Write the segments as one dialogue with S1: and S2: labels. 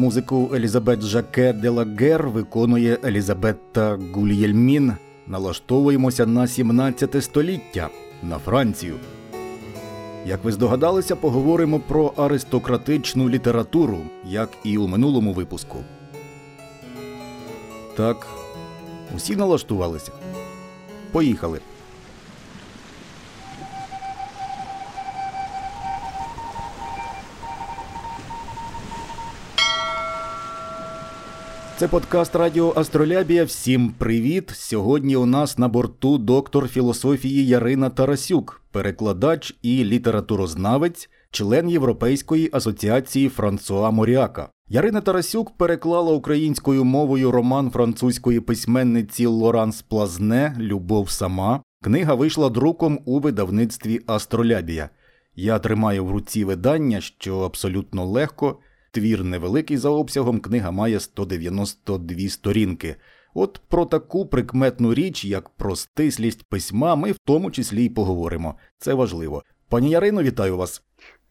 S1: Музику Елізабет Жаке Делагер виконує Елізабетта Гульєльмін. Налаштовуємося на 17 століття на Францію. Як ви здогадалися, поговоримо про аристократичну літературу, як і у минулому випуску. Так, усі налаштувалися. Поїхали. Це подкаст Радіо Астролябія. Всім привіт! Сьогодні у нас на борту доктор філософії Ярина Тарасюк, перекладач і літературознавець, член Європейської асоціації Франсуа Моріака. Ярина Тарасюк переклала українською мовою роман французької письменниці Лоранс Плазне Любов сама. Книга вийшла друком у видавництві Астролябія. Я тримаю в руці видання, що абсолютно легко. Твір невеликий за обсягом, книга має 192 сторінки. От про таку прикметну річ, як про стислість письма, ми в тому числі й поговоримо. Це важливо. Пані Ярино, вітаю вас.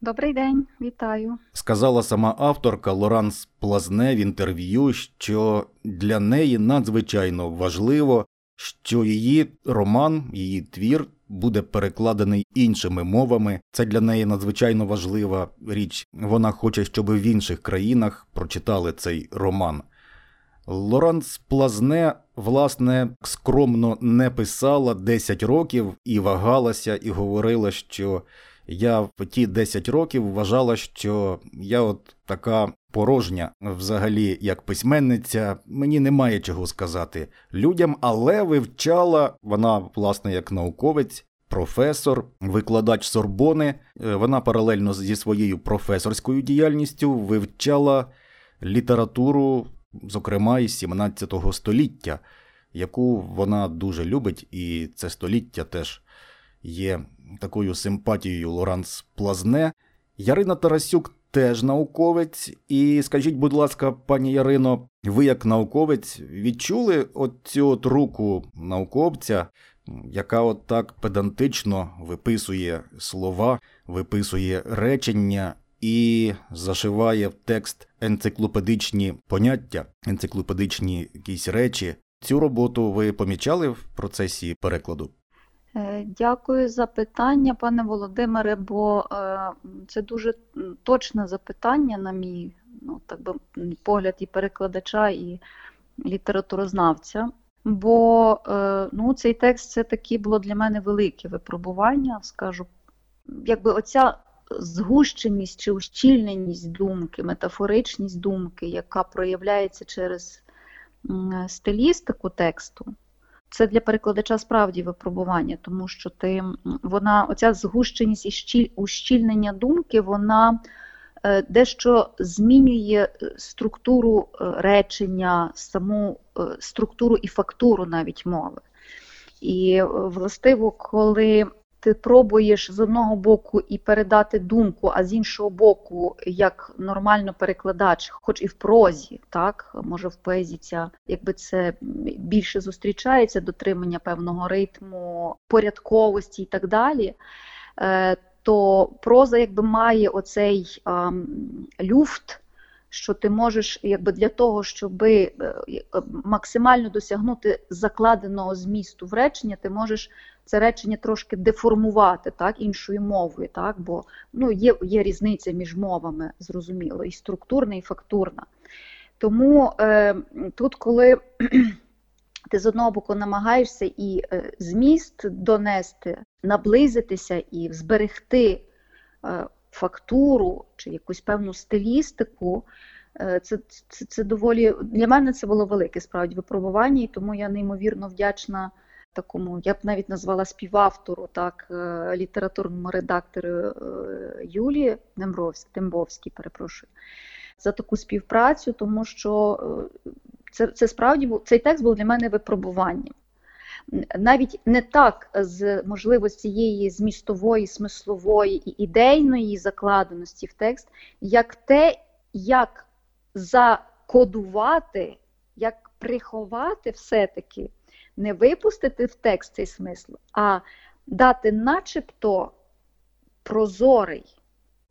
S2: Добрий день, вітаю.
S1: Сказала сама авторка Лоранс Плазне в інтерв'ю, що для неї надзвичайно важливо, що її роман, її твір буде перекладений іншими мовами. Це для неї надзвичайно важлива річ. Вона хоче, щоб в інших країнах прочитали цей роман. Лоранс Плазне, власне, скромно не писала 10 років і вагалася, і говорила, що я в ті 10 років вважала, що я от така порожня взагалі як письменниця. Мені немає чого сказати людям, але вивчала вона, власне, як науковець. Професор, викладач Сорбони, е, вона паралельно зі своєю професорською діяльністю вивчала літературу, зокрема із 17 століття, яку вона дуже любить, і це століття теж є такою симпатією Лоранс Плазне. Ярина Тарасюк теж науковець. І скажіть, будь ласка, пані Ярино, ви як науковець відчули оцю от руку науковця, яка от так педантично виписує слова, виписує речення і зашиває в текст енциклопедичні поняття, енциклопедичні якісь речі. Цю роботу ви помічали в процесі перекладу?
S2: Е, дякую за питання, пане Володимире, бо е, це дуже точне запитання, на мій ну, так би, погляд і перекладача, і літературознавця. Бо е, ну, цей текст це таки було для мене велике випробування, скажу. Якби оця згущеність чи ущільненість думки, метафоричність думки, яка проявляється через стилістику тексту. Це для перекладача справді випробування, тому що ти вона, оця згущеність і щіль, ущільнення думки, вона е, дещо змінює е, структуру е, речення, саму структуру і фактуру навіть мови. І властиво, коли ти пробуєш з одного боку і передати думку, а з іншого боку, як нормально перекладач, хоч і в прозі, так може в поезії ця, якби це більше зустрічається, дотримання певного ритму, порядковості і так далі. Е, то проза якби має оцей а, люфт, що ти можеш, якби для того, щоб е, максимально досягнути закладеного змісту в речення, ти можеш це речення трошки деформувати так, іншою мовою, так, бо ну, є є різниця між мовами, зрозуміло, і структурна, і фактурна. Тому е, тут, коли ти з одного боку намагаєшся і е, зміст донести, наблизитися і зберегти е, фактуру чи якусь певну стилістику, е, це, це, це доволі для мене це було велике справді випробування, і тому я неймовірно вдячна такому, я б навіть назвала співавтору, так, е, літературному редактору е, Юлії Дембовській, перепрошую, за таку співпрацю, тому що е, це це справді цей текст був для мене випробуванням. Навіть не так з можливо цієї змістової, смислової і ідейної закладеності в текст, як те, як закодувати, як приховати все-таки не випустити в текст цей смисл, а дати начебто прозорий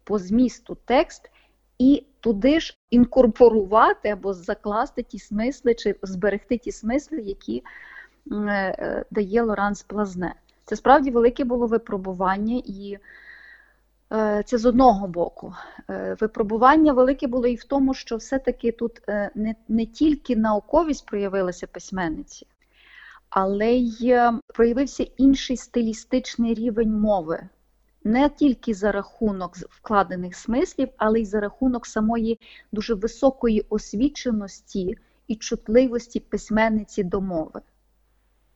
S2: по змісту текст і туди ж інкорпорувати або закласти ті смисли, чи зберегти ті смисли, які е, е, дає Лоранс Плазне. Це справді велике було випробування, і е, це з одного боку. Випробування велике було і в тому, що все-таки тут не, не тільки науковість проявилася письменниці, але й проявився інший стилістичний рівень мови не тільки за рахунок вкладених смислів, але й за рахунок самої дуже високої освіченості і чутливості письменниці до мови.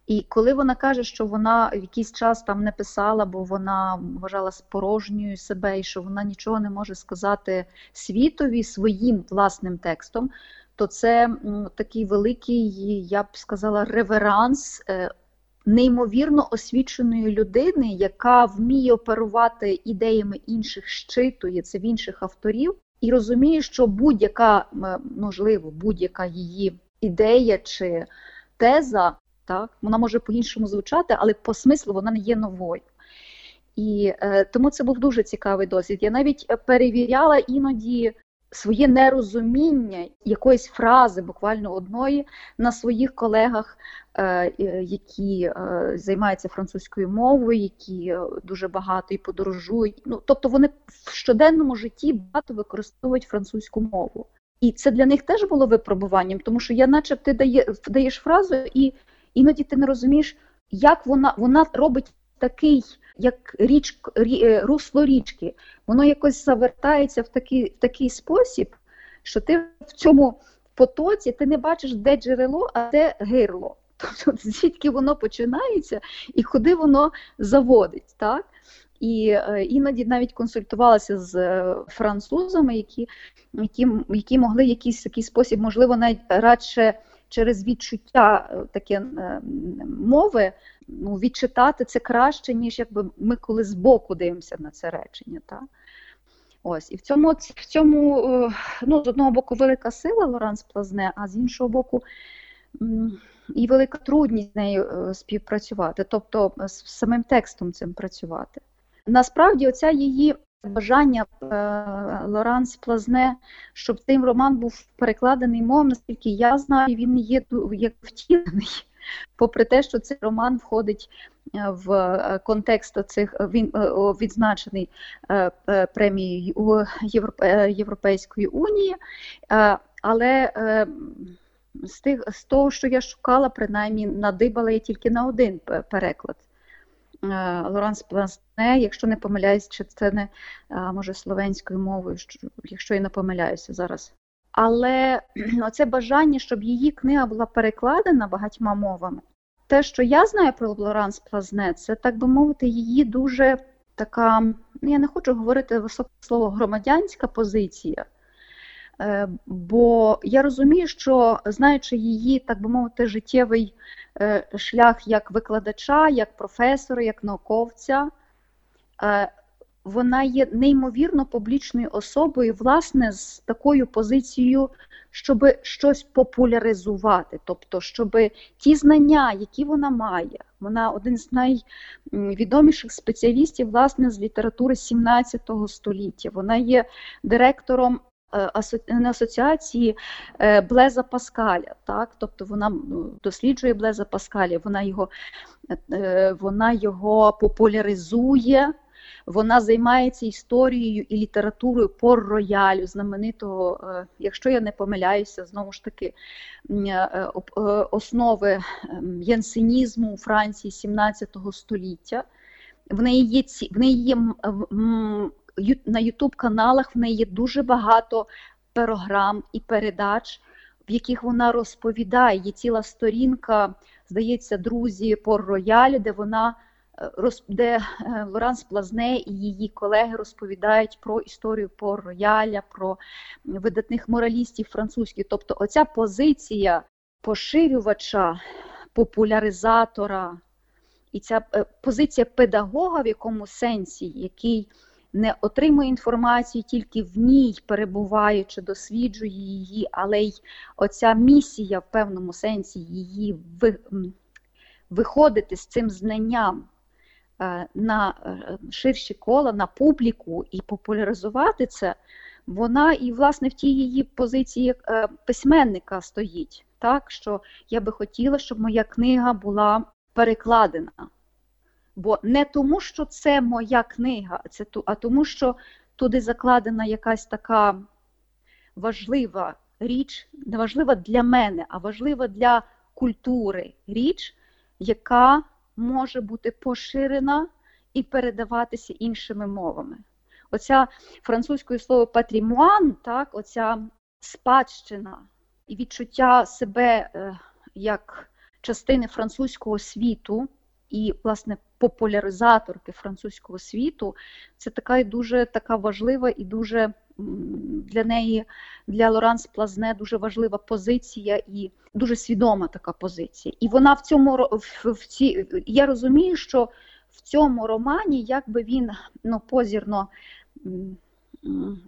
S2: І коли вона каже, що вона в якийсь час там не писала, бо вона вважала спорожньою себе, і що вона нічого не може сказати світові своїм власним текстом, то це такий великий, я б сказала, реверанс е, неймовірно освіченої людини, яка вміє оперувати ідеями інших, щитує це в інших авторів, і розуміє, що будь-яка можливо, будь-яка її ідея чи теза, так, вона може по-іншому звучати, але по смислу вона не є новою. І е, тому це був дуже цікавий досвід. Я навіть перевіряла іноді своє нерозуміння якоїсь фрази, буквально одної, на своїх колегах, е, які е, займаються французькою мовою, які е, дуже багато і подорожують. Ну, Тобто вони в щоденному житті багато використовують французьку мову. І це для них теж було випробуванням, тому що я, наче ти дає, даєш фразу, і іноді ти не розумієш, як вона вона робить такий як річ, рі, русло річки, воно якось завертається в такий в такий спосіб, що ти в цьому потоці ти не бачиш, де джерело, а де гирло. Тобто звідки воно починається і куди воно заводить. так? І е, іноді навіть консультувалася з е, французами, які які, які могли якийсь такий спосіб, можливо, навіть радше через відчуття е, таке е, мови ну, відчитати це краще, ніж якби ми коли збоку дивимося на це речення. Так? Ось, І в цьому, в цьому е, ну, з одного боку, велика сила Лоранс Плазне, а з іншого боку, і велика трудність з нею співпрацювати, тобто з самим текстом цим працювати. Насправді, оця її бажання е, Лоранс Плазне, щоб цей роман був перекладений мовом, наскільки я знаю, він є втілений. Попри те, що цей роман входить е, в е, контекст цих, він відзначений премією Європейської унії, але з тих з того, що я шукала, принаймні надибала я тільки на один переклад. Е, Лоранс Пласне, якщо не помиляюсь, чи це не е, може словенською мовою, якщо я не помиляюся зараз. Але оце бажання, щоб її книга була перекладена багатьма мовами. Те, що я знаю про Лоранс Плазне, це, так би мовити, її дуже така, ну я не хочу говорити високе слово громадянська позиція. Е, бо я розумію, що знаючи її, так би мовити, життєвий е, шлях як викладача, як професора, як науковця, е, вона є неймовірно публічною особою, власне, з такою позицією, щоб щось популяризувати, тобто, щоб ті знання, які вона має, вона один з найвідоміших спеціалістів власне з літератури 17 століття. Вона є директором Е, асоціації е, Блеза Паскаля. Так? Тобто вона досліджує Блеза Паскаля, вона його, е, вона його популяризує. Вона займається історією і літературою пор роялю, знаменитого, якщо я не помиляюся, знову ж таки основи янсенізму у Франції 17 століття. В неї є в неї є на Ютуб каналах в неї є дуже багато програм і передач, в яких вона розповідає. Є ціла сторінка, здається, друзі Пор Роялі, де вона е, де е, Лоранс Плазне і її колеги розповідають про історію Пор Рояля, про видатних моралістів французьких. Тобто, оця позиція поширювача, популяризатора. І ця е, позиція педагога в якому сенсі, який не отримує інформацію тільки в ній, перебуваючи, досліджує її, але й оця місія в певному сенсі її виходити з цим знанням на е, ширші кола, на публіку і популяризувати це. вона і, власне, в тій її позиції е, письменника стоїть, так, що я би хотіла, щоб моя книга була перекладена. Бо не тому, що це моя книга, це а тому, що туди закладена якась така важлива річ, не важлива для мене, а важлива для культури річ, яка може бути поширена і передаватися іншими мовами. Оця французькою слово патрімуан, так, оця спадщина і відчуття себе е, як частини французького світу і, власне, популяризаторки французького світу, це така дуже така важлива і дуже для неї, для Лоранс Плазне, дуже важлива позиція і дуже свідома така позиція. І вона в цьому в, в ці, я розумію, що в цьому романі, якби він ну, позірно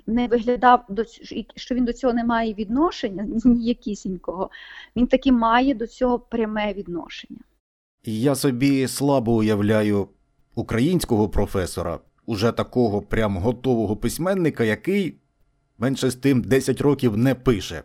S2: не виглядав, до що він до цього не має відношення ніякісінького, він таки має до цього пряме відношення.
S1: Я собі слабо уявляю українського професора, уже такого прям готового письменника, який менше з тим 10 років не пише,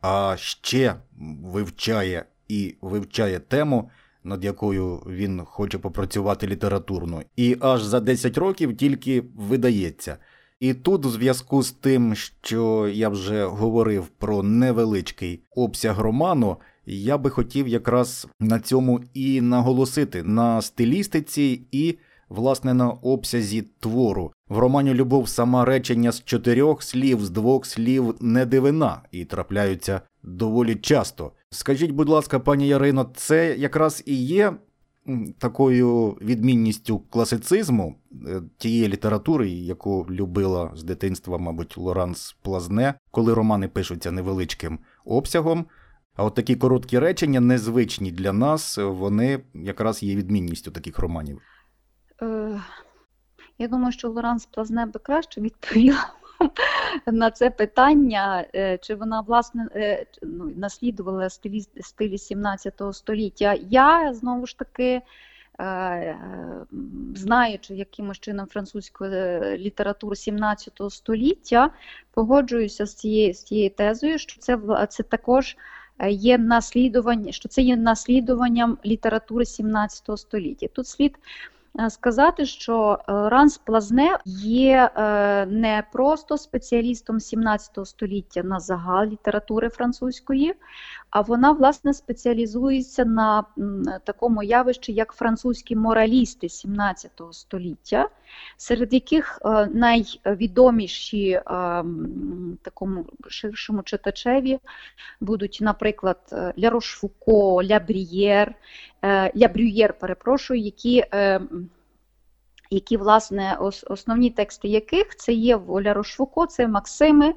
S1: а ще вивчає і вивчає тему, над якою він хоче попрацювати літературно, і аж за 10 років тільки видається. І тут, у зв'язку з тим, що я вже говорив про невеличкий обсяг роману, я би хотів якраз на цьому і наголосити на стилістиці і, власне, на обсязі твору. В романі Любов сама речення з чотирьох слів, з двох слів не дивина і трапляються доволі часто. Скажіть, будь ласка, пані Ярино, це якраз і є такою відмінністю класицизму е, тієї літератури, яку любила з дитинства, мабуть, Лоранс Плазне, коли романи пишуться невеличким обсягом. А от такі короткі речення, незвичні для нас, вони якраз є відмінністю таких романів.
S2: Е, я думаю, що Лоранс Плазне би краще відповіла на це питання, е, чи вона власне е, ну, наслідувала стилі, стилі 17 століття. Я знову ж таки. Знаючи якимось чином французьку літературу 17 століття, погоджуюся з цією з цією тезою, що це це також є наслідування, що це є наслідуванням літератури 17 століття. Тут слід сказати, що е, Ранс Плазне є е, не просто спеціалістом 17 століття на загал літератури французької, а вона власне спеціалізується на такому явищі, як французькі моралісти 17 століття, серед яких найвідоміші такому ширшому читачеві будуть, наприклад, Ля Рошфуко, Ля Брієр, Ля Брюєр, перепрошую, які які, власне, основні тексти яких це є Воля Рошфуко, це Максими,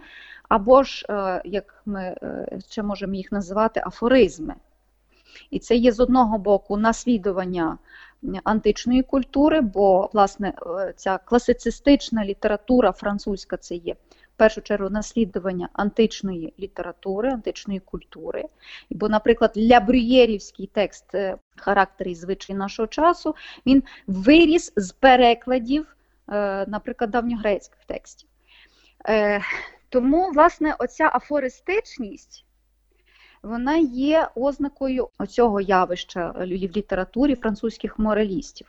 S2: або ж, е, як ми е, ще можемо їх називати, афоризми. І це є з одного боку наслідування античної культури, бо, власне, е, ця класицистична література французька це є в першу чергу наслідування античної літератури, античної культури. Бо, наприклад, лябрюєрівський текст характер і звичай нашого часу, він виріс з перекладів, наприклад, давньогрецьких текстів. Е, тому, власне, оця афористичність. Вона є ознакою цього явища в літературі французьких моралістів.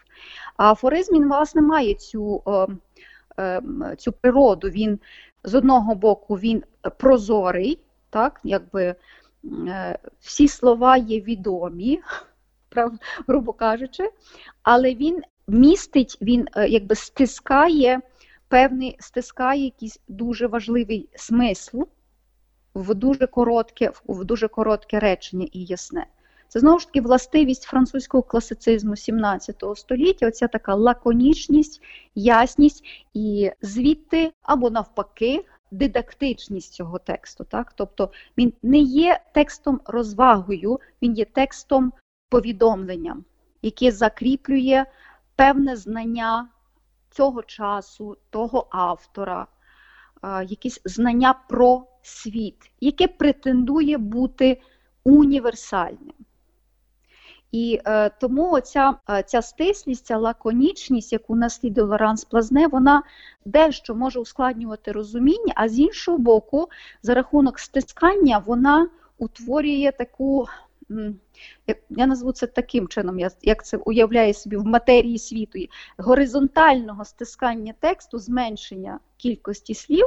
S2: А афоризм, він, власне, має цю цю природу. Він з одного боку він прозорий, так, якби е, всі слова є відомі, грубо кажучи, але він містить, він е, якби стискає певний, стискає якийсь дуже важливий смисл в дуже коротке, в дуже коротке речення і ясне. Це знову ж таки властивість французького класицизму 17 століття, оця така лаконічність, ясність і звідти або навпаки. Дидактичність цього тексту, так? тобто він не є текстом розвагою, він є текстом повідомленням, яке закріплює певне знання цього часу, того автора, якісь знання про світ, яке претендує бути універсальним. І е, тому оця, е, ця стислість, ця лаконічність, яку наслідує Лоранс Плазне, вона дещо може ускладнювати розуміння, а з іншого боку, за рахунок стискання, вона утворює таку. Я назву це таким чином, як це уявляє собі в матерії світу, горизонтального стискання тексту, зменшення кількості слів,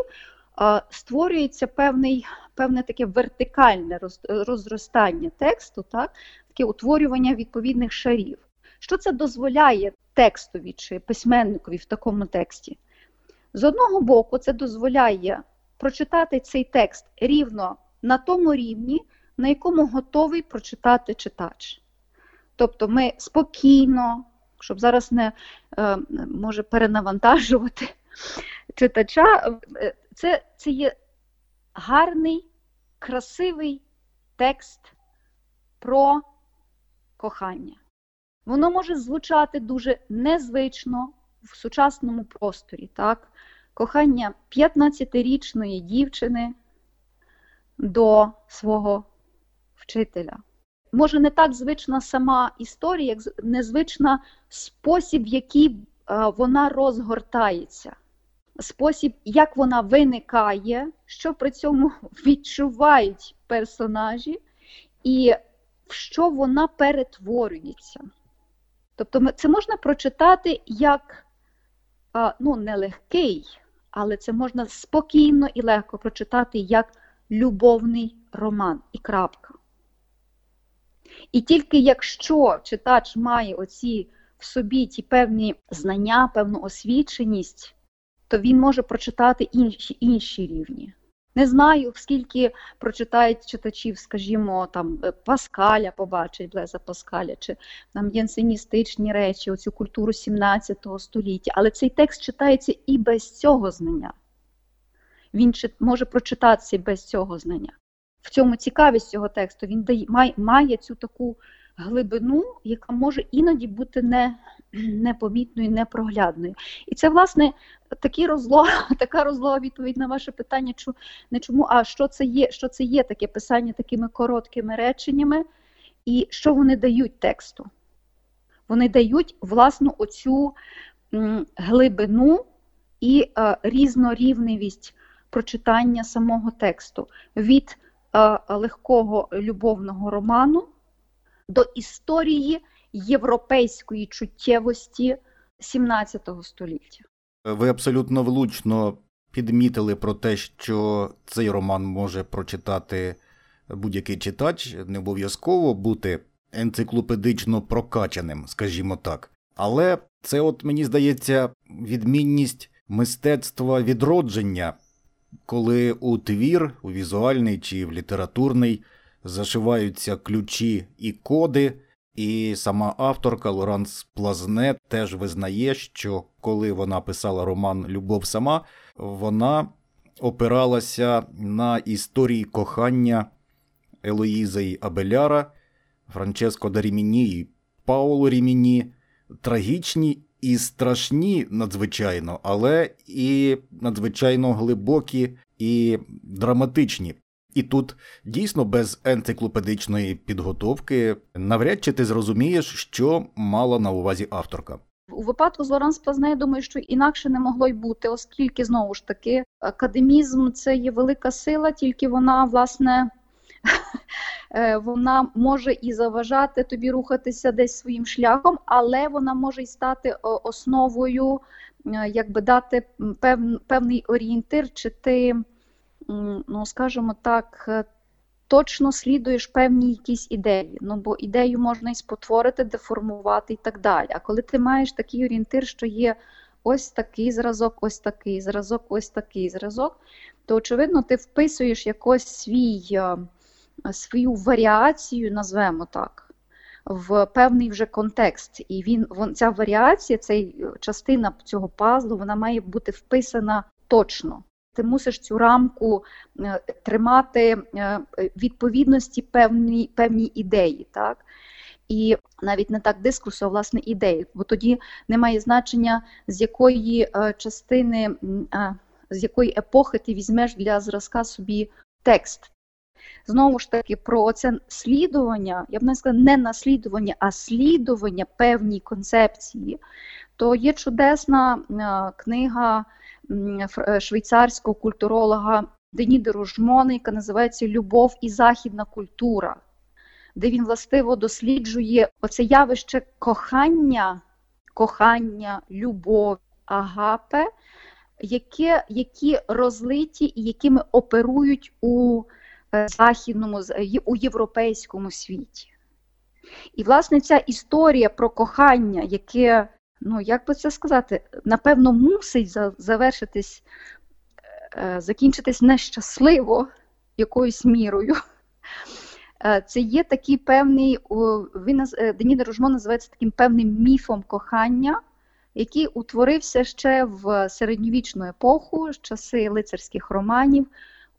S2: створюється певний, певне таке вертикальне розростання тексту, так? таке утворювання відповідних шарів. Що це дозволяє текстові чи письменникові в такому тексті? З одного боку, це дозволяє прочитати цей текст рівно на тому рівні, на якому готовий прочитати читач. Тобто ми спокійно, щоб зараз не е, може перенавантажувати читача, е, це, це є гарний, красивий текст про кохання. Воно може звучати дуже незвично в сучасному просторі. так? Кохання 15-річної дівчини до свого вчителя. Може, не так звична сама історія, як незвична спосіб, в який вона розгортається, спосіб, як вона виникає, що при цьому відчувають персонажі, і в що вона перетворюється. Тобто, це можна прочитати як ну, нелегкий, але це можна спокійно і легко прочитати як любовний роман і крапка. І тільки якщо читач має оці в собі ті певні знання, певну освіченість, то він може прочитати інші інші рівні. Не знаю, скільки прочитають читачів, скажімо, там е, Паскаля побачить Блеза Паскаля, чи там янсеністичні речі, оцю культуру 17 століття. Але цей текст читається і без цього знання. Він може прочитатися без цього знання. В цьому цікавість цього тексту він дає, має, має цю таку глибину, яка може іноді бути не, непомітною, непроглядною. І це, власне, такі розло, така розлога відповідь на ваше питання, чу, не чому, а що це є, що це є таке писання такими короткими реченнями, і що вони дають тексту? Вони дають власну оцю глибину і е, різнорівневість прочитання самого тексту від легкого любовного роману до історії європейської чуттєвості 17 століття.
S1: Ви абсолютно влучно підмітили про те, що цей роман може прочитати будь-який читач, не обов'язково бути енциклопедично прокачаним, скажімо так. Але це, от мені здається, відмінність мистецтва відродження, коли у твір, у візуальний чи в літературний зашиваються ключі і коди. І сама авторка Лоранс Плазне теж визнає, що коли вона писала роман Любов сама, вона опиралася на історії кохання Елоїзи Абеляра, Франческо да Ріміні і Пауло Ріміні, трагічні і страшні надзвичайно, але і надзвичайно глибокі і драматичні. І тут дійсно без енциклопедичної підготовки навряд чи ти зрозумієш, що мала на увазі авторка.
S2: У випадку з Лоранс Плазне, я думаю, що інакше не могло й бути, оскільки знову ж таки академізм це є велика сила, тільки вона, власне, вона може і заважати тобі рухатися десь своїм шляхом, але вона може й стати основою, е, якби дати певний орієнтир, чи ти ну скажімо так, е, точно слідуєш певні якісь ідеї. Ну бо ідею можна і спотворити, деформувати і так далі. А коли ти маєш такий орієнтир, що є ось такий зразок, ось такий зразок, ось такий зразок, то очевидно ти вписуєш якось свій, е, свою варіацію, назвемо так. В певний вже контекст, і він ця варіація, ця частина цього пазлу, вона має бути вписана точно ти мусиш цю рамку е, тримати е, відповідності певній певній ідеї. так? І навіть не так дискурсу, а власне ідеї, бо тоді немає значення, з якої е, частини, з якої епохи ти візьмеш для зразка собі текст. Знову ж таки про це слідування, я б не сказала, не наслідування, а слідування певній концепції, то є чудесна е, книга е, швейцарського культуролога Деніди Ружмона, яка називається Любов і західна культура, де він властиво досліджує оце явище кохання, кохання, любов, агапе, яке, які розлиті і якими оперують у західному, у європейському світі. І, власне, ця історія про кохання, яке, ну, як би це сказати, напевно, мусить завершитись, е, закінчитись нещасливо якоюсь мірою. Е, це є такий певний, він Деніда Ружмо називається таким певним міфом кохання, який утворився ще в середньовічну епоху, з часи лицарських романів.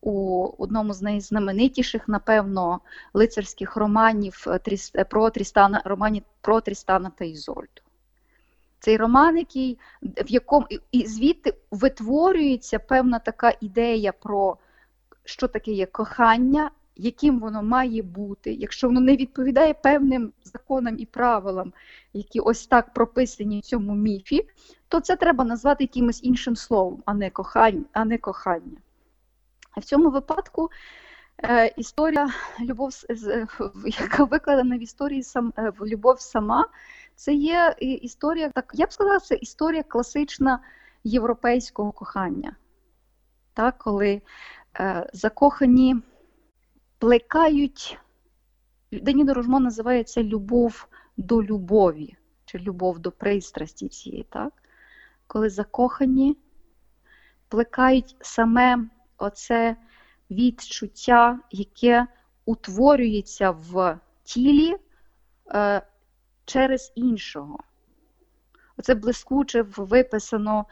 S2: У одному з найзнаменитіших, напевно, лицарських романів е, е, про Трістана, романі про Трістана та Ізольду. Цей роман, який, в якому і звідти витворюється певна така ідея про що таке є кохання, яким воно має бути, якщо воно не відповідає певним законам і правилам, які ось так прописані в цьому міфі, то це треба назвати якимось іншим словом, а не кохання. А не кохання. В цьому випадку е, історія любов, яка викладена в історії сам, е, в любов сама, це є історія, так я б сказала, це історія класична європейського кохання. Так, Коли е, закохані плекають, Дані Рожмо називається любов до любові, чи любов до пристрасті цієї, так? коли закохані плекають саме оце відчуття, яке утворюється в тілі е, через іншого. Оце блискуче виписано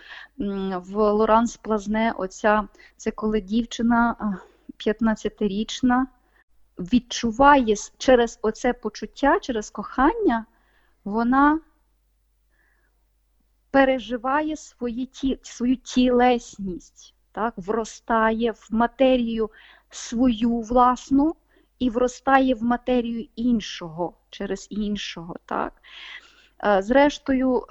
S2: в Лоранс Плазне. Оця, Це коли дівчина 15-річна відчуває через оце почуття, через кохання, вона переживає свої ті, свою тілесність, так, вростає в матерію свою власну і вростає в матерію іншого через іншого. Так. Е, зрештою,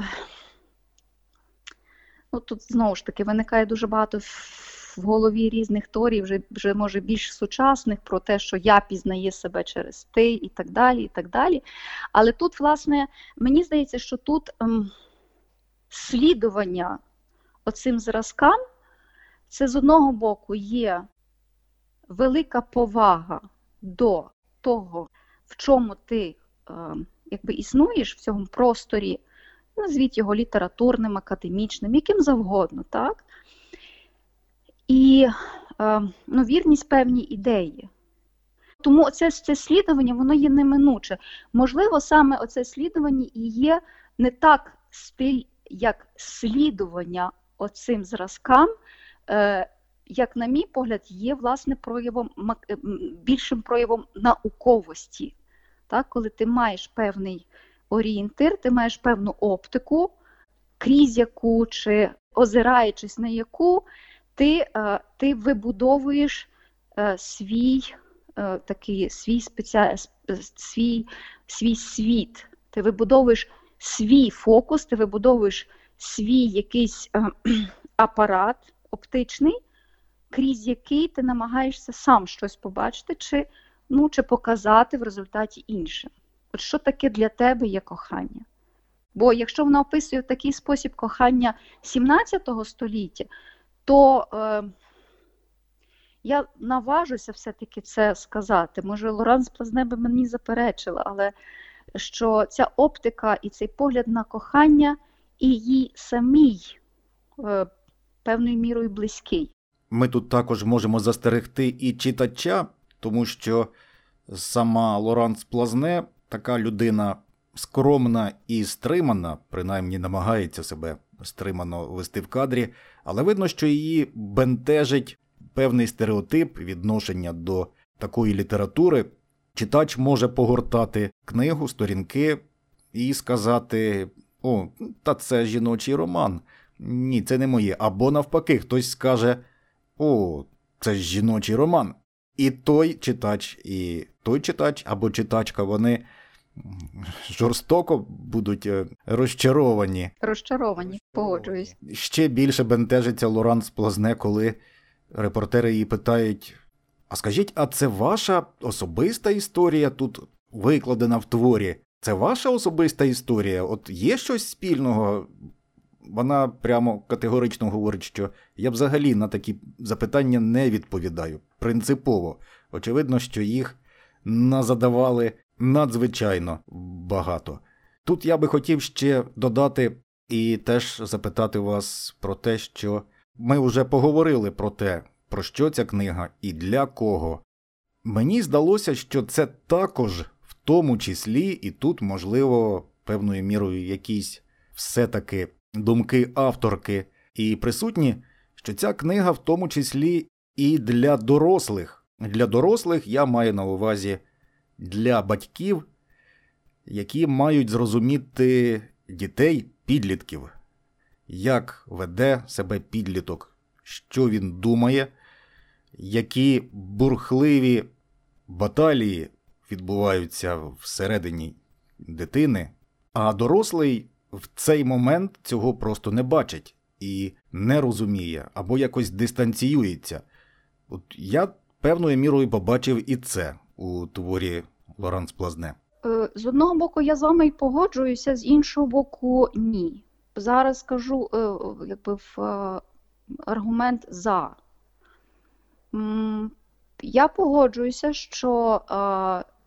S2: ну, тут знову ж таки виникає дуже багато в голові різних торій, вже вже може більш сучасних, про те, що я пізнаю себе через ти і так далі. і так далі. Але тут, власне, мені здається, що тут ем, слідування оцим зразкам, це з одного боку є велика повага до того, в чому ти ем, якби існуєш в цьому просторі, назвіть його літературним, академічним, яким завгодно. так? і е, ну, вірність певній ідеї. Тому це, це слідування воно є неминуче. Можливо, саме оце слідування і є не так стиль, як слідування оцим зразкам, е, як, на мій погляд, є власне проявом е, більшим проявом науковості. Так? Коли ти маєш певний орієнтир, ти маєш певну оптику, крізь яку чи озираючись на яку ти е, ти вибудовуєш е, свій е, такий свій спеціаль... свій, свій світ, ти вибудовуєш свій фокус, ти вибудовуєш свій якийсь апарат оптичний, крізь який ти намагаєшся сам щось побачити, чи ну, чи показати в результаті іншим. От що таке для тебе є кохання? Бо якщо вона описує в такий спосіб кохання 17 століття, то е, я наважуся все-таки це сказати. Може, Лоранс Плазне би мені заперечила, але що ця оптика і цей погляд на кохання і їй самій е, певною мірою близький.
S1: Ми тут також можемо застерегти і читача, тому що сама Лоранс Плазне така людина скромна і стримана, принаймні намагається себе стримано вести в кадрі, але видно, що її бентежить певний стереотип відношення до такої літератури. Читач може погортати книгу, сторінки і сказати: О, та це жіночий роман. Ні, це не моє. Або навпаки, хтось скаже: О, це ж жіночий роман. і той читач, і той читач або читачка, вони жорстоко будуть е, розчаровані.
S2: Розчаровані, погоджуюсь.
S1: Ще більше бентежиться Лоран Сплазне, коли репортери її питають: А скажіть, а це ваша особиста історія тут викладена в творі? Це ваша особиста історія? От є щось спільного? Вона прямо категорично говорить, що я взагалі на такі запитання не відповідаю. Принципово. Очевидно, що їх назадавали надзвичайно багато. Тут я би хотів ще додати і теж запитати вас про те, що ми вже поговорили про те, про що ця книга і для кого. Мені здалося, що це також в тому числі, і тут, можливо, певною мірою якісь все-таки думки авторки. І присутні, що ця книга в тому числі і для дорослих. Для дорослих я маю на увазі для батьків, які мають зрозуміти дітей, підлітків, як веде себе підліток, що він думає, які бурхливі баталії відбуваються всередині дитини, а дорослий в цей момент цього просто не бачить і не розуміє або якось дистанціюється. От я певною мірою побачив і це у творі Лоранс Плазне.
S2: Е, з одного боку, я з вами й погоджуюся, з іншого боку, ні. Зараз скажу е, якби в е, аргумент за. Я погоджуюся, що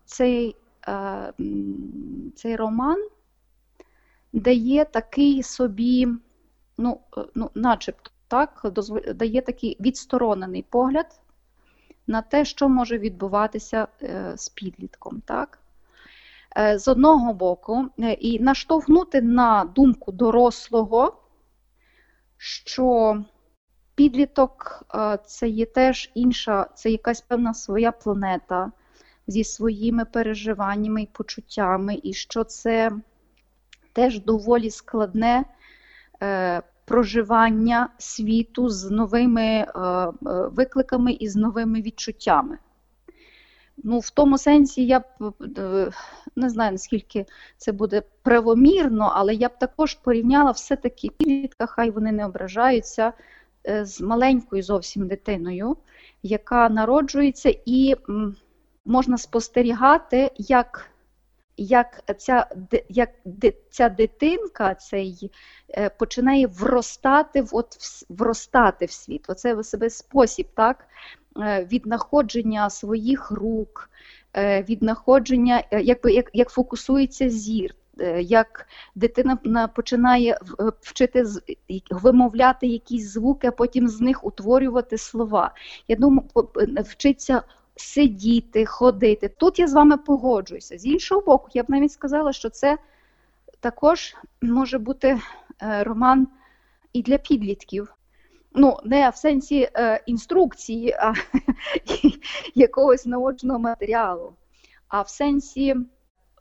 S2: цей, цей роман дає такий собі, ну, ну начебто, так, дає такий відсторонений погляд на те, що може відбуватися е, з підлітком. Так? Е, з одного боку, е, і наштовхнути на думку дорослого, що підліток це є теж інша, це якась певна своя планета зі своїми переживаннями і почуттями, і що це теж доволі складне проживання світу з новими е, е, викликами і з новими відчуттями. Ну, В тому сенсі я б е, не знаю, наскільки це буде правомірно, але я б також порівняла все-таки підлітка, хай вони не ображаються з маленькою зовсім дитиною, яка народжується, і можна спостерігати, як як ця як ця дитинка цей, е, починає вростати в от, вростати в світ. Оце в себе спосіб так, е, від знаходження своїх рук, е, від знаходження, якби, як, як фокусується зір. Як дитина починає вчити вимовляти якісь звуки, а потім з них утворювати слова. Я думаю, вчиться сидіти, ходити. Тут я з вами погоджуюся. З іншого боку, я б навіть сказала, що це також може бути е, роман і для підлітків. Ну, не в сенсі е, інструкції, а якогось наочного матеріалу. А в сенсі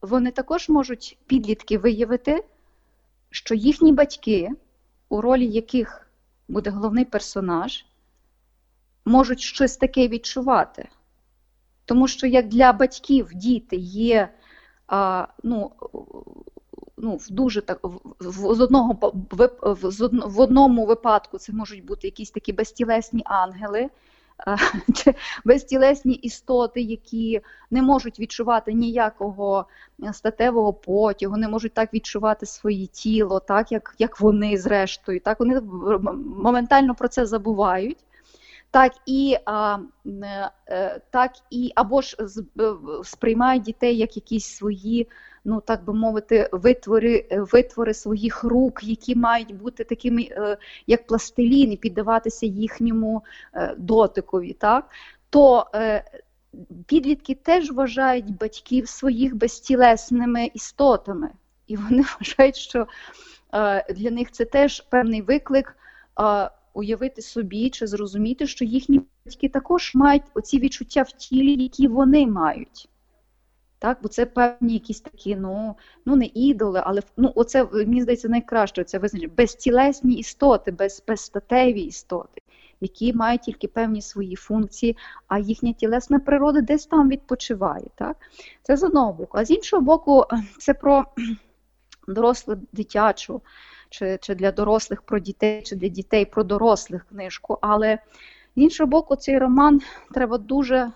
S2: вони також можуть підлітки виявити, що їхні батьки, у ролі яких буде головний персонаж, можуть щось таке відчувати. Тому що як для батьків діти є а, ну, ну, дуже так, в, з одного, в, одному випадку це можуть бути якісь такі безтілесні ангели, безтілесні істоти, які не можуть відчувати ніякого статевого потягу, не можуть так відчувати своє тіло, так як як вони зрештою. Так Вони моментально про це забувають так і а, е, так і або ж е, сприймають дітей як якісь свої, ну так би мовити, витвори витвори своїх рук, які мають бути такими, е, як пластилін, і піддаватися їхньому дотикові. так, то Підлітки теж вважають батьків своїх безтілесними істотами, і вони вважають, що для них це теж певний виклик уявити собі чи зрозуміти, що їхні батьки також мають оці відчуття в тілі, які вони мають. Так, Бо це певні якісь такі, ну ну не ідоли, але ну, оце, мені здається, найкраще це визначення безтілесні істоти, без, безстатеві істоти. які мають тільки певні свої функції, а їхня тілесна природа десь там відпочиває. Так? Це з одного боку. А з іншого боку, це про дорослу дитячу, чи, чи для дорослих про дітей, чи для дітей про дорослих книжку. Але з іншого боку, цей роман треба дуже.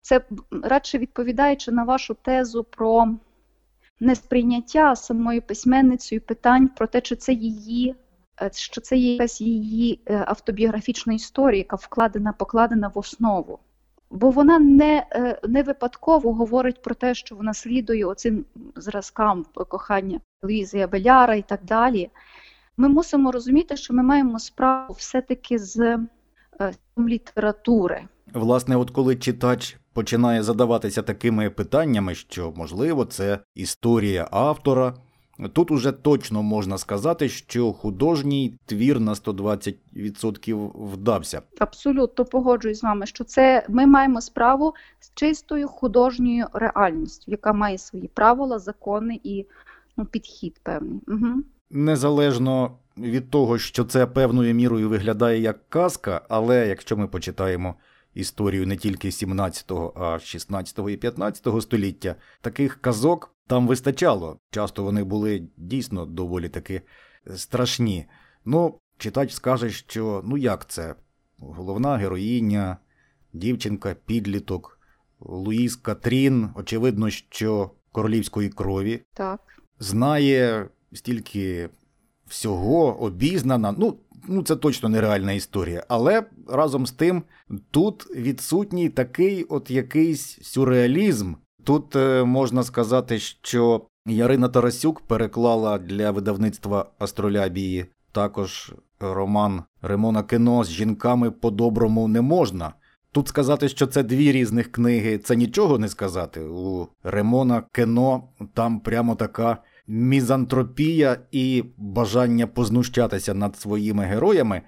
S2: Це радше відповідаючи на вашу тезу про несприйняття самою письменницею питань про те, чи це її, е, що це є якась її е, автобіографічна історія, яка вкладена, покладена в основу. Бо вона не е, не випадково говорить про те, що вона слідує оцим зразкам кохання Луїзи Абеляра і так далі. Ми мусимо розуміти, що ми маємо справу все-таки з літератури.
S1: Власне, от коли читач починає задаватися такими питаннями, що, можливо, це історія автора. Тут уже точно можна сказати, що художній твір на 120% вдався.
S2: Абсолютно погоджуюсь з вами, що це ми маємо справу з чистою художньою реальністю, яка має свої правила, закони і ну, підхід певний. Угу.
S1: Незалежно від того, що це певною мірою виглядає як казка, але якщо ми почитаємо історію не тільки 17-го, а 16 і 15-го століття, таких казок там вистачало. Часто вони були дійсно доволі таки страшні. Ну, читач скаже, що ну як це? Головна героїня, дівчинка, підліток, Луїс Катрін, очевидно, що королівської крові.
S2: Так.
S1: Знає стільки всього, обізнана. Ну, ну це точно нереальна історія. Але разом з тим тут відсутній такий от якийсь сюрреалізм. Тут е, можна сказати, що Ярина Тарасюк переклала для видавництва Астролябії також роман Ремона Кіно з жінками по-доброму не можна. Тут сказати, що це дві різних книги, це нічого не сказати. У Ремона Кіно там прямо така мізантропія і бажання познущатися над своїми героями.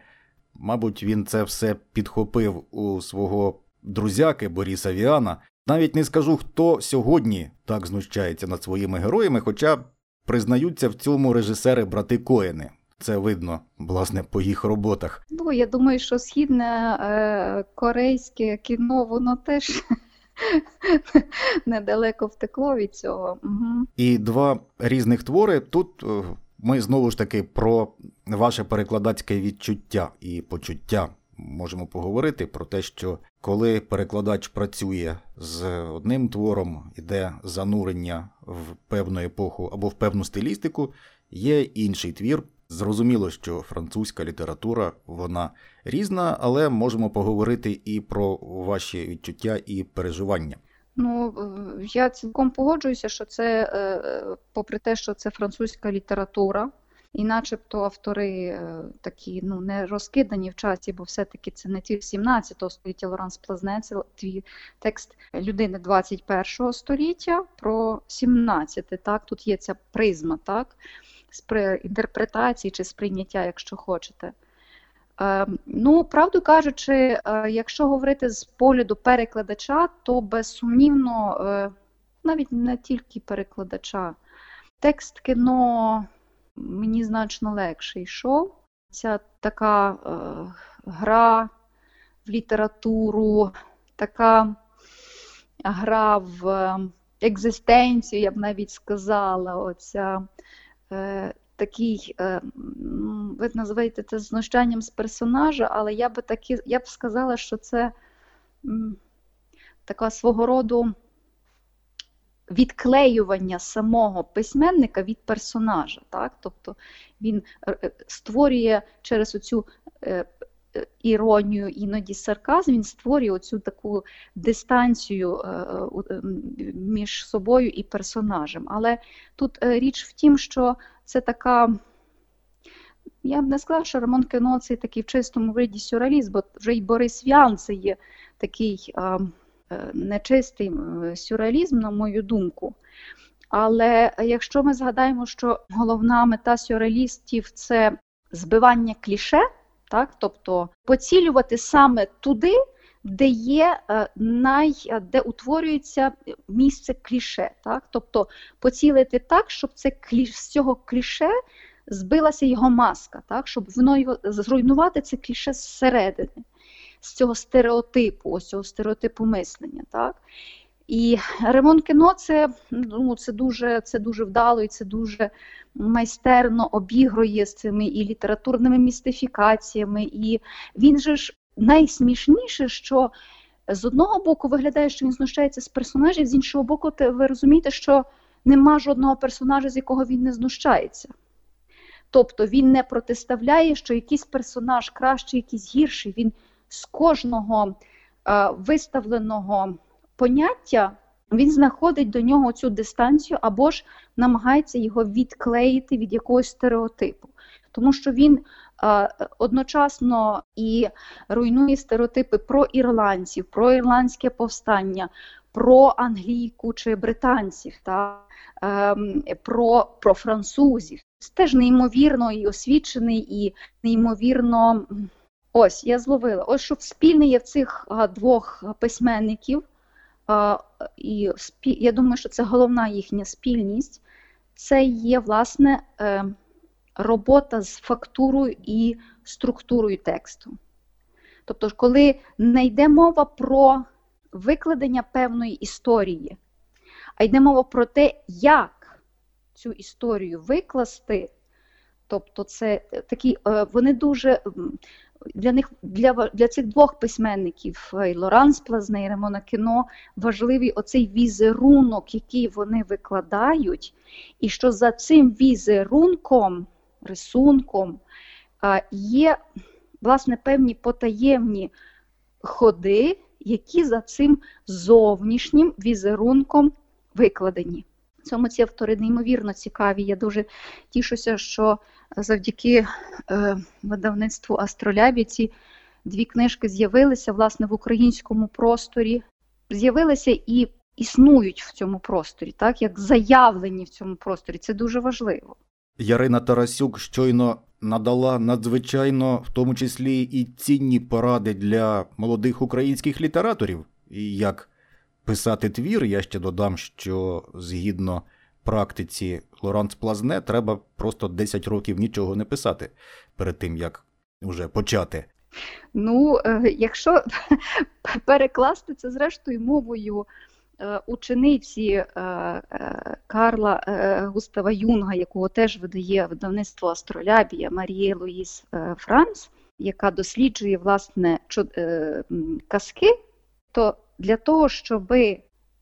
S1: Мабуть, він це все підхопив у свого друзяки Боріса Віана. Навіть не скажу, хто сьогодні так знущається над своїми героями, хоча признаються в цьому режисери брати Коени. Це видно, власне, по їх роботах.
S2: Ну, я думаю, що східне е, корейське кіно, воно теж недалеко втекло від цього. Угу.
S1: І два різних твори. Тут е, ми знову ж таки про ваше перекладацьке відчуття і почуття можемо поговорити про те, що коли перекладач працює з одним твором, іде занурення в певну епоху або в певну стилістику, є інший твір. Зрозуміло, що французька література вона різна, але можемо поговорити і про ваші відчуття і переживання.
S2: Ну, я цілком погоджуюся, що це, е, попри те, що це французька література, і начебто автори е, такі ну, не розкидані в часі, бо все-таки це не ті 17 століття Лоранс Плазне, це твій текст людини 21 століття про 17. Так? Тут є ця призма, так? інтерпретації чи сприйняття, якщо хочете. Е, ну, правду кажучи, е, якщо говорити з погляду перекладача, то безсумнівно, навіть не тільки перекладача, текст кіно мені значно легше йшов. Ця така гра в літературу, така гра в екзистенцію, я б навіть сказала, оця Е, такий, е, ви називаєте це знущанням з персонажа, але я би такі, я б сказала, що це така свого роду відклеювання самого письменника від персонажа. Так? Тобто він е, створює через оцю іронію, іноді сарказм, він створює оцю таку дистанцію е, е, між собою і персонажем. Але тут е, річ в тім, що це така. Я б не сказала, що Рамон Кено це такий в чистому виді сюрреаліст, бо вже й Борис Вян це є такий нечистий сюрреалізм, на мою думку. Але якщо ми згадаємо, що головна мета сюрреалістів це збивання кліше, так? Тобто поцілювати саме туди, де є е, най, де утворюється місце кліше. Так? Тобто поцілити так, щоб це кліш, з цього кліше збилася його маска, так? щоб воно його зруйнувати це кліше зсередини. З цього стереотипу, ось цього стереотипу мислення. Так? І ремонт кіно це ну, це, дуже це дуже вдало і це дуже майстерно обігрує з цими і літературними містифікаціями. І він же ж найсмішніше, що з одного боку виглядає, що він знущається з персонажів, з іншого боку, ви розумієте, що нема жодного персонажа, з якого він не знущається. Тобто він не протиставляє, що якийсь персонаж кращий, якийсь гірший. Він з кожного е, виставленого поняття він знаходить до нього цю дистанцію або ж намагається його відклеїти від якогось стереотипу. Тому що він е, одночасно і руйнує стереотипи про ірландців, про ірландське повстання, про англійку чи британців, та, е, про, про французів. Це теж неймовірно і освічений, і неймовірно. Ось я зловила. Ось що спільне є в цих а, двох письменників. А, і я думаю, що це головна їхня спільність. Це є, власне, е, робота з фактурою і структурою тексту. Тобто, коли не йде мова про викладення певної історії, а йде мова про те, як цю історію викласти. Тобто, це такі, е, вони дуже для них для для цих двох письменників і Лоранс Плазне і Ремона Кіно важливий оцей візерунок, який вони викладають, і що за цим візерунком, рисунком є власне певні потаємні ходи, які за цим зовнішнім візерунком викладені. Цьому ці автори неймовірно цікаві. Я дуже тішуся, що завдяки е, видавництву Астролябі ці дві книжки з'явилися власне в українському просторі, з'явилися і існують в цьому просторі, так як заявлені в цьому просторі. Це дуже важливо.
S1: Ярина Тарасюк щойно надала надзвичайно, в тому числі і цінні поради для молодих українських літераторів, і як писати твір. Я ще додам, що згідно практиці Лоранс Плазне треба просто 10 років нічого не писати перед тим, як вже почати.
S2: Ну, е, якщо перекласти це зрештою мовою е, учениці е, Карла Густава Юнга, якого теж видає видавництво Астролябія Марії Луїс Франц, яка досліджує власне казки, то для того, щоб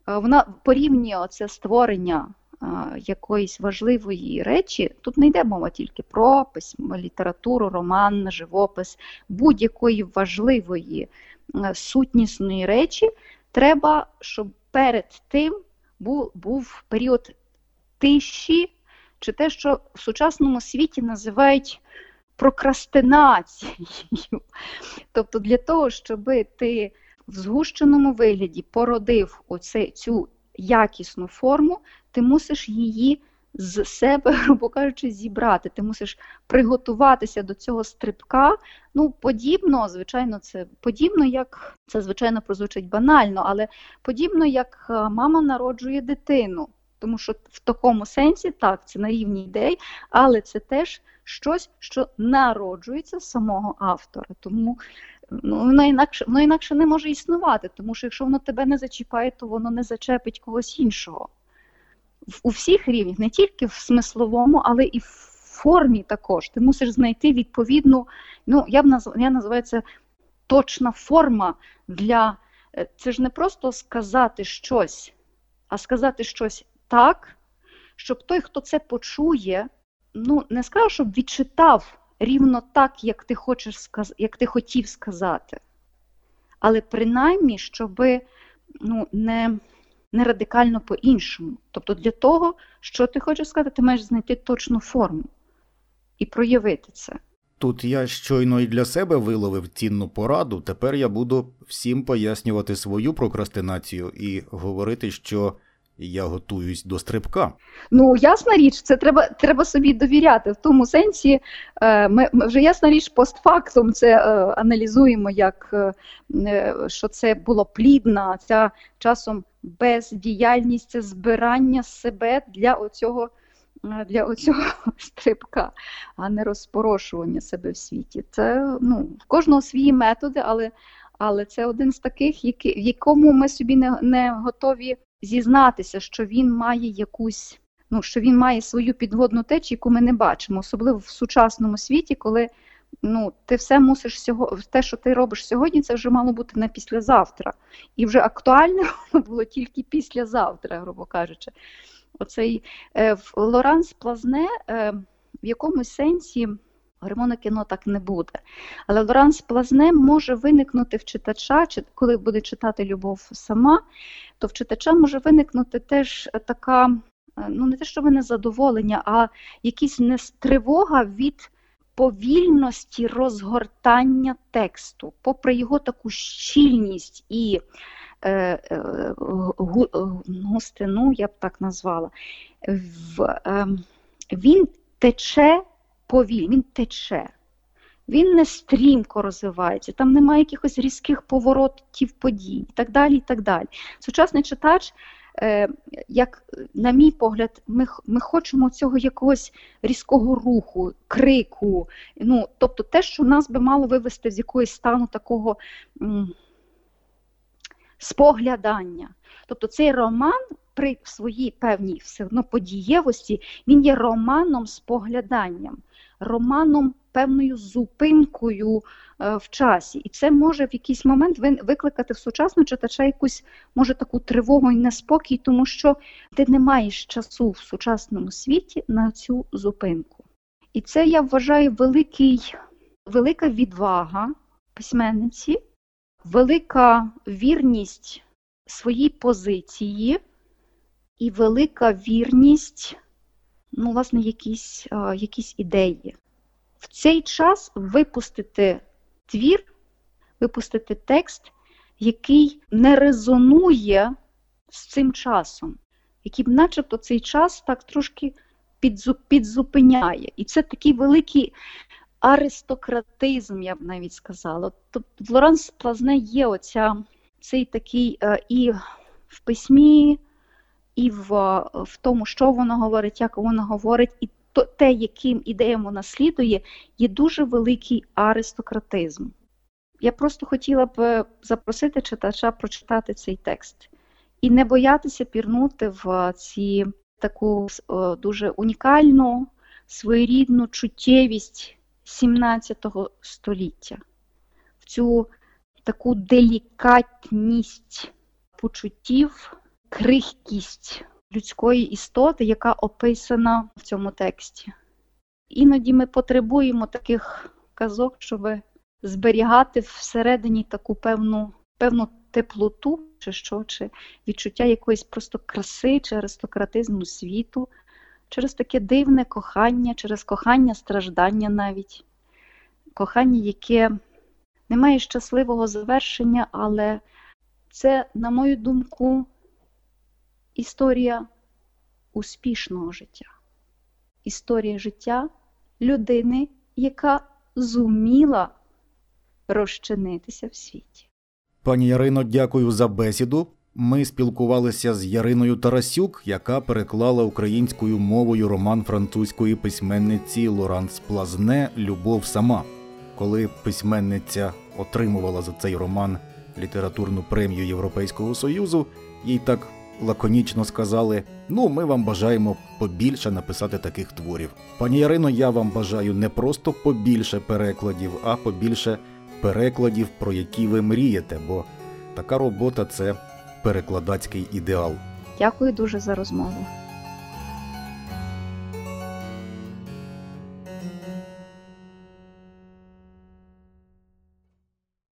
S2: вона порівнює це створення якоїсь важливої речі, тут не йде мова тільки про письмо, літературу, роман, живопис, будь-якої важливої сутнісної речі, треба, щоб перед тим був, був період тиші, чи те, що в сучасному світі називають прокрастинацією. Тобто для того, щоб ти в згущеному вигляді породив оце, цю якісну форму, ти мусиш її з себе, грубо кажучи, зібрати. Ти мусиш приготуватися до цього стрибка. Ну, подібно, звичайно, це подібно, як це, звичайно, прозвучить банально, але подібно, як е, мама народжує дитину. Тому що в такому сенсі так, це на рівні ідей, але це теж щось, що народжується самого автора. Тому ну, воно інакше воно інакше не може існувати, тому що якщо воно тебе не зачіпає, то воно не зачепить когось іншого. У всіх рівнях, не тільки в смисловому, але і в формі також. Ти мусиш знайти відповідну, ну, я б назв... я називаю це точна форма для. Е, це ж не просто сказати щось, а сказати щось так, щоб той, хто це почує, ну, не сказав, щоб відчитав рівно так, як ти хочеш сказ... як ти хотів сказати. Але принаймні, щоб ну, не не радикально по-іншому. Тобто, для того, що ти хочеш сказати, ти маєш знайти точну форму і проявити це.
S1: Тут я щойно і для себе виловив цінну пораду. Тепер я буду всім пояснювати свою прокрастинацію і говорити, що я готуюсь до стрибка.
S2: Ну, ясна річ, це треба треба собі довіряти. В тому сенсі е, ми, ми вже ясна річ, постфактум це е, аналізуємо, як е, що це було плідна, ця часом бездіяльність, це збирання себе для оцього. Для оцього стрибка, а не розпорошування себе в світі. Це ну, в кожного свої методи, але але це один з таких, в якому ми собі не, не готові зізнатися, що він має якусь, ну що він має свою підводну течію, яку ми не бачимо, особливо в сучасному світі, коли ну, ти все мусиш сього, те, що ти робиш сьогодні, це вже мало бути на післязавтра. І вже актуальне було тільки післязавтра, грубо кажучи. Оцей е, Лоранс Плазне е, в якомусь сенсі гормону кіно так не буде. Але Лоранс Плазне може виникнути в читача, коли буде читати любов сама, то в читача може виникнути теж така, е, ну не те, що незадоволення, а якась тривога від повільності розгортання тексту, попри його таку щільність і е, е, густину, я б так назвала, в, е, він тече повільно, він тече. Він не стрімко розвивається, там немає якихось різких поворотів подій і так далі. і так далі. Сучасний читач, е, як на мій погляд, ми, ми хочемо цього якогось різкого руху, крику. Ну, тобто те, що нас би мало вивести з якогось стану такого м, споглядання. Тобто цей роман при своїй певній все одно подієвості, він є романом спогляданням, романом певною зупинкою е, в часі. І це може в якийсь момент викликати в сучасного читача якусь може таку тривогу і неспокій, тому що ти не маєш часу в сучасному світі на цю зупинку. І це я вважаю великий, велика відвага письменниці, велика вірність своїй позиції і велика вірність, ну, власне, якісь, якісь ідеї. В цей час випустити твір, випустити текст, який не резонує з цим часом, який, начебто, цей час так трошки підзупиняє. І це такий великий аристократизм, я б навіть сказала. Тобто в Лоранс Плазне є оця, цей такий е, і в письмі, і в, в тому, що воно говорить, як воно говорить, і то, те, яким ідеям вона слідує, є дуже великий аристократизм. Я просто хотіла б е, запросити читача прочитати цей текст і не боятися пірнути в е, ці таку е, дуже унікальну, своєрідну чуттєвість 17 століття, в цю таку делікатність почуттів, крихкість людської істоти, яка описана в цьому тексті. Іноді ми потребуємо таких казок, щоб зберігати всередині таку певну, певну теплоту, чи що, чи відчуття якоїсь просто краси чи аристократизму світу, через таке дивне кохання, через кохання страждання навіть. Кохання, яке не має щасливого завершення, але це, на мою думку, історія успішного життя. Історія життя людини, яка зуміла розчинитися в світі.
S1: Пані Ярино, дякую за бесіду. Ми спілкувалися з Яриною Тарасюк, яка переклала українською мовою роман французької письменниці Лоранс Плазне Любов сама. Коли письменниця отримувала за цей роман літературну премію Європейського Союзу, їй так лаконічно сказали: Ну, ми вам бажаємо побільше написати таких творів. Пані Ярино, я вам бажаю не просто побільше перекладів, а побільше перекладів, про які ви мрієте, бо така робота це перекладацький ідеал.
S2: Дякую дуже за розмову.